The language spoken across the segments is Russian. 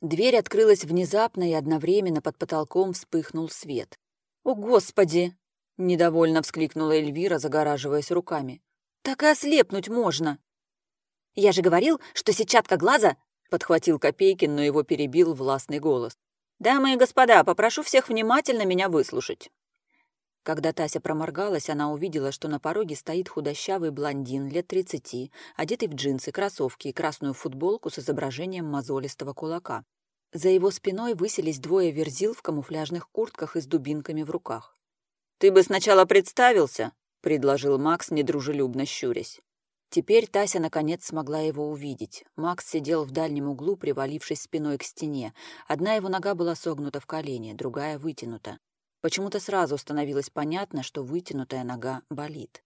Дверь открылась внезапно, и одновременно под потолком вспыхнул свет. «О, Господи!» — недовольно вскликнула Эльвира, загораживаясь руками. «Так и ослепнуть можно!» «Я же говорил, что сетчатка глаза...» — подхватил Копейкин, но его перебил властный голос. «Дамы и господа, попрошу всех внимательно меня выслушать. Когда Тася проморгалась, она увидела, что на пороге стоит худощавый блондин лет тридцати, одетый в джинсы, кроссовки и красную футболку с изображением мозолистого кулака. За его спиной высились двое верзил в камуфляжных куртках и с дубинками в руках. «Ты бы сначала представился», — предложил Макс, недружелюбно щурясь. Теперь Тася наконец смогла его увидеть. Макс сидел в дальнем углу, привалившись спиной к стене. Одна его нога была согнута в колени, другая вытянута. Почему-то сразу становилось понятно, что вытянутая нога болит.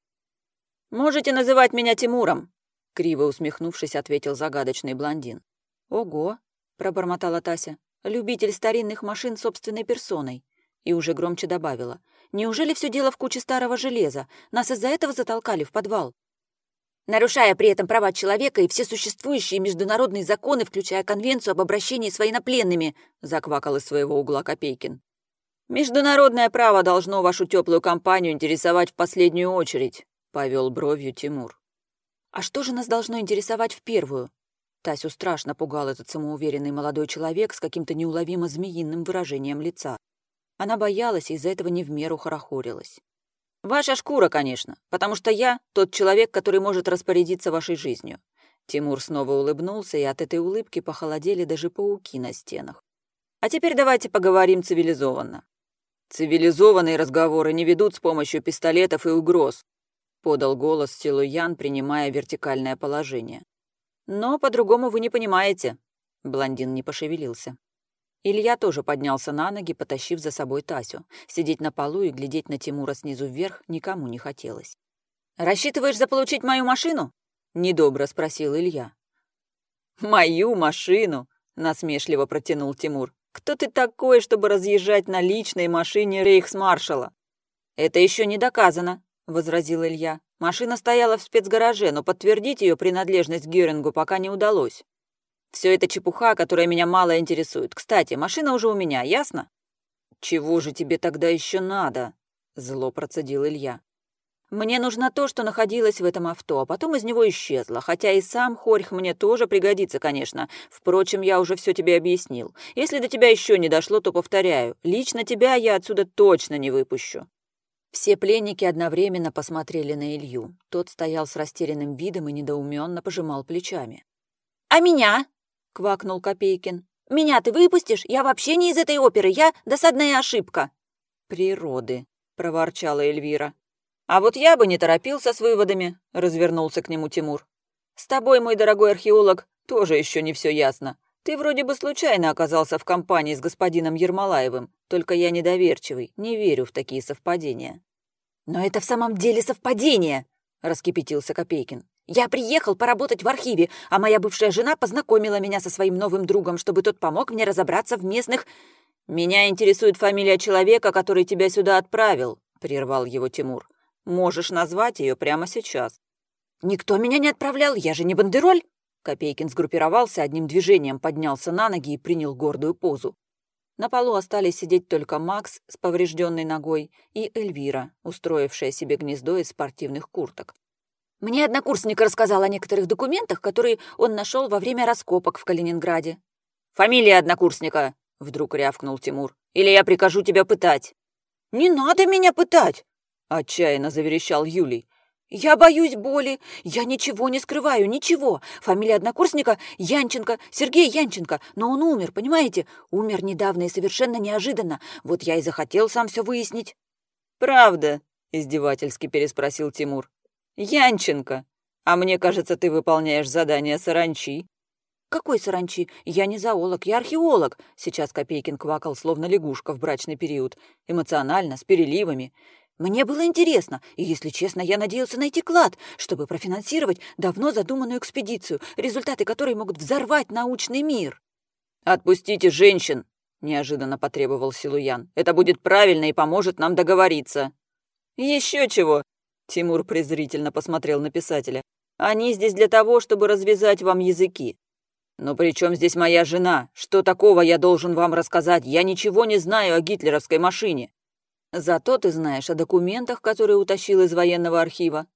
«Можете называть меня Тимуром», — криво усмехнувшись, ответил загадочный блондин. «Ого», — пробормотала Тася, — «любитель старинных машин собственной персоной». И уже громче добавила. «Неужели все дело в куче старого железа? Нас из-за этого затолкали в подвал?» нарушая при этом права человека и все существующие международные законы, включая Конвенцию об обращении с военнопленными», — заквакал из своего угла Копейкин. «Международное право должно вашу теплую компанию интересовать в последнюю очередь», — повел бровью Тимур. «А что же нас должно интересовать в первую?» Тасю страшно пугал этот самоуверенный молодой человек с каким-то неуловимо змеиным выражением лица. Она боялась и из-за этого не в меру хорохорилась. «Ваша шкура, конечно, потому что я тот человек, который может распорядиться вашей жизнью». Тимур снова улыбнулся, и от этой улыбки похолодели даже пауки на стенах. «А теперь давайте поговорим цивилизованно. «Цивилизованные разговоры не ведут с помощью пистолетов и угроз», — подал голос Силуян, принимая вертикальное положение. «Но по-другому вы не понимаете», — блондин не пошевелился. Илья тоже поднялся на ноги, потащив за собой Тасю. Сидеть на полу и глядеть на Тимура снизу вверх никому не хотелось. «Рассчитываешь заполучить мою машину?» — недобро спросил Илья. «Мою машину?» — насмешливо протянул Тимур. Кто ты такой, чтобы разъезжать на личной машине рейхсмаршала?» «Это еще не доказано», — возразил Илья. «Машина стояла в спецгараже, но подтвердить ее принадлежность Герингу пока не удалось. Все это чепуха, которая меня мало интересует. Кстати, машина уже у меня, ясно?» «Чего же тебе тогда еще надо?» — зло процедил Илья. Мне нужно то, что находилось в этом авто, а потом из него исчезло, хотя и сам Хорьх мне тоже пригодится, конечно. Впрочем, я уже все тебе объяснил. Если до тебя еще не дошло, то повторяю, лично тебя я отсюда точно не выпущу». Все пленники одновременно посмотрели на Илью. Тот стоял с растерянным видом и недоуменно пожимал плечами. «А меня?» — квакнул Копейкин. «Меня ты выпустишь? Я вообще не из этой оперы, я досадная ошибка». «Природы», — проворчала Эльвира. «А вот я бы не торопился с выводами», — развернулся к нему Тимур. «С тобой, мой дорогой археолог, тоже еще не все ясно. Ты вроде бы случайно оказался в компании с господином Ермолаевым, только я недоверчивый, не верю в такие совпадения». «Но это в самом деле совпадение», — раскипятился Копейкин. «Я приехал поработать в архиве, а моя бывшая жена познакомила меня со своим новым другом, чтобы тот помог мне разобраться в местных...» «Меня интересует фамилия человека, который тебя сюда отправил», — прервал его Тимур. Можешь назвать ее прямо сейчас». «Никто меня не отправлял, я же не бандероль!» Копейкин сгруппировался, одним движением поднялся на ноги и принял гордую позу. На полу остались сидеть только Макс с поврежденной ногой и Эльвира, устроившая себе гнездо из спортивных курток. «Мне однокурсник рассказал о некоторых документах, которые он нашел во время раскопок в Калининграде». «Фамилия однокурсника!» — вдруг рявкнул Тимур. «Или я прикажу тебя пытать». «Не надо меня пытать!» — отчаянно заверещал Юлий. «Я боюсь боли. Я ничего не скрываю, ничего. Фамилия однокурсника Янченко, Сергей Янченко. Но он умер, понимаете? Умер недавно и совершенно неожиданно. Вот я и захотел сам все выяснить». «Правда?» — издевательски переспросил Тимур. «Янченко. А мне кажется, ты выполняешь задание саранчи». «Какой саранчи? Я не зоолог, я археолог!» Сейчас Копейкин квакал, словно лягушка в брачный период. Эмоционально, с переливами. Мне было интересно, и, если честно, я надеялся найти клад, чтобы профинансировать давно задуманную экспедицию, результаты которой могут взорвать научный мир. «Отпустите женщин!» — неожиданно потребовал Силуян. «Это будет правильно и поможет нам договориться». «Еще чего!» — Тимур презрительно посмотрел на писателя. «Они здесь для того, чтобы развязать вам языки». «Но при чем здесь моя жена? Что такого я должен вам рассказать? Я ничего не знаю о гитлеровской машине». «Зато ты знаешь о документах, которые утащил из военного архива».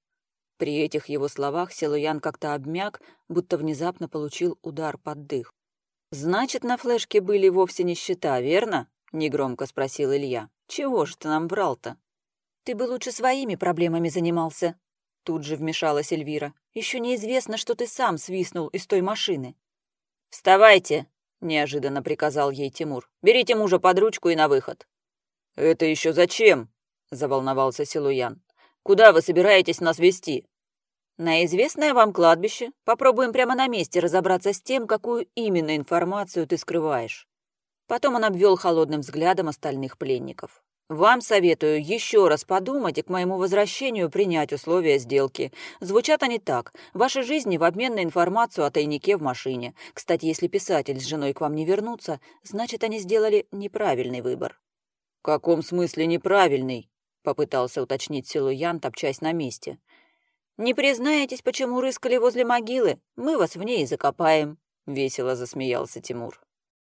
При этих его словах Силуян как-то обмяк, будто внезапно получил удар под дых. «Значит, на флешке были вовсе не счета, верно?» — негромко спросил Илья. «Чего же ты нам врал-то?» «Ты бы лучше своими проблемами занимался», — тут же вмешалась Эльвира. «Еще неизвестно, что ты сам свистнул из той машины». «Вставайте!» — неожиданно приказал ей Тимур. «Берите мужа под ручку и на выход». «Это еще зачем?» — заволновался Силуян. «Куда вы собираетесь нас вести?» «На известное вам кладбище. Попробуем прямо на месте разобраться с тем, какую именно информацию ты скрываешь». Потом он обвел холодным взглядом остальных пленников. Вам советую еще раз подумать и к моему возвращению принять условия сделки. Звучат они так. Ваши жизни в обмен на информацию о тайнике в машине. Кстати, если писатель с женой к вам не вернутся, значит, они сделали неправильный выбор». «В каком смысле неправильный?» — попытался уточнить Силуян, топчась на месте. «Не признаетесь, почему рыскали возле могилы? Мы вас в ней закопаем», — весело засмеялся Тимур.